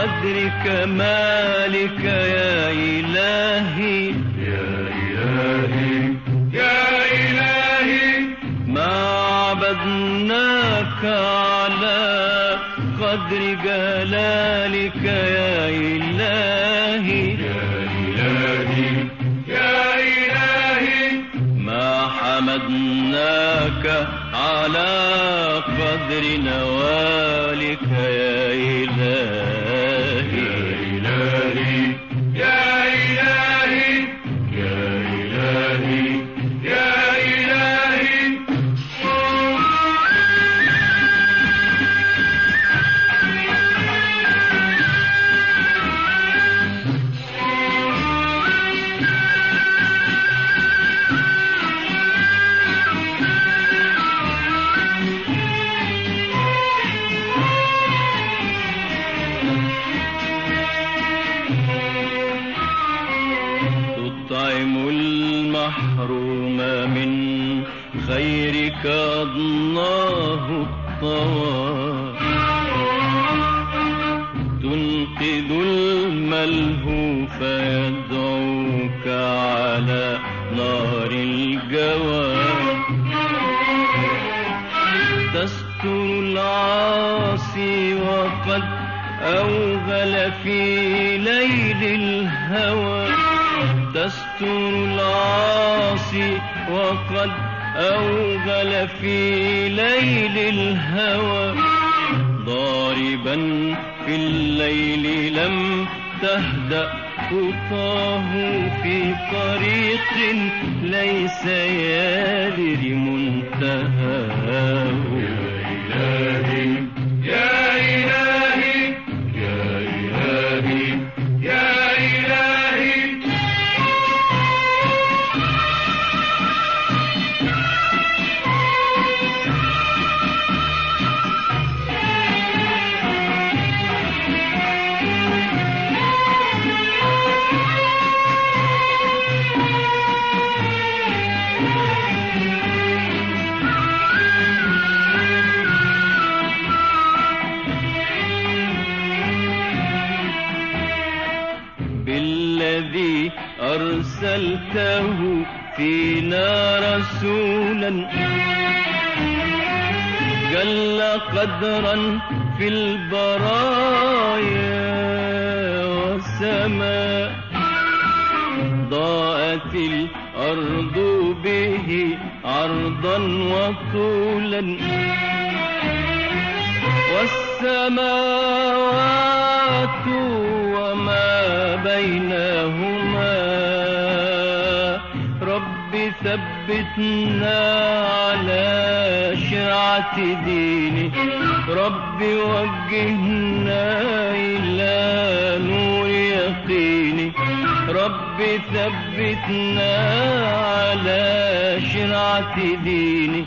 قدر كمالك يا إلهي. يا إلهي. يا إلهي ما عبدناك على قدر جلالك يا إلهي يا إلهي. يا إلهي. ما حمدناك على قدر نوالك يا إلهي. خيرك أضناه الطوى تنقذ الملهوف يدعوك على نار الجوى تستر العاصي وقد أوغل في ليل الهوى. تستر العاصي وقد أوغل في ليل الهوى. ضاربا في الليل لم تهدأ. خطاه في طريق ليس يدري منتهاه. بالذي أرسلته فينا رسولا. جل قدرا في البرايا والسماء. ضاءت الأرض به عرضا وطولا. والسماوات بينهما. رب ثبتنا على شرعة دينك رب وجهنا إلى نور يقينك رب ثبتنا على شرعة دينك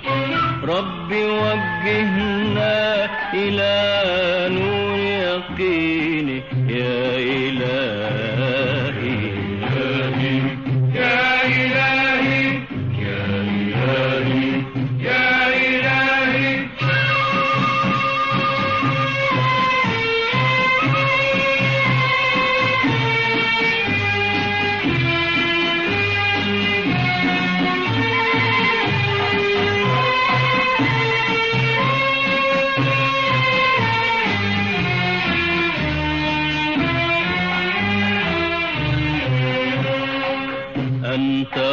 رب وجهنا إلى نور يقينك يا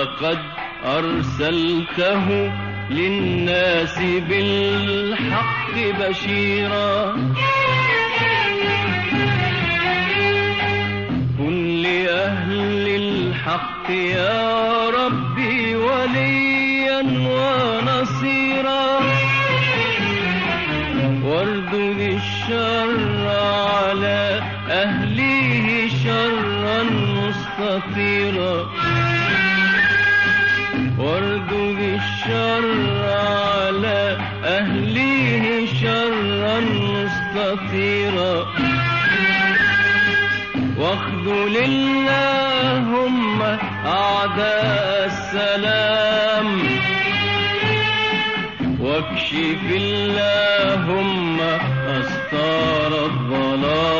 أنت قد أرسلته للناس بالحق بشيرا. كن لأهل الحق يا ربي وليا ونصيرا. واردد الشر على أهله شرا مستطيرا. مستطيرا واخذل اللهم أعداء السلام. واكشف اللهم أستار الظلام.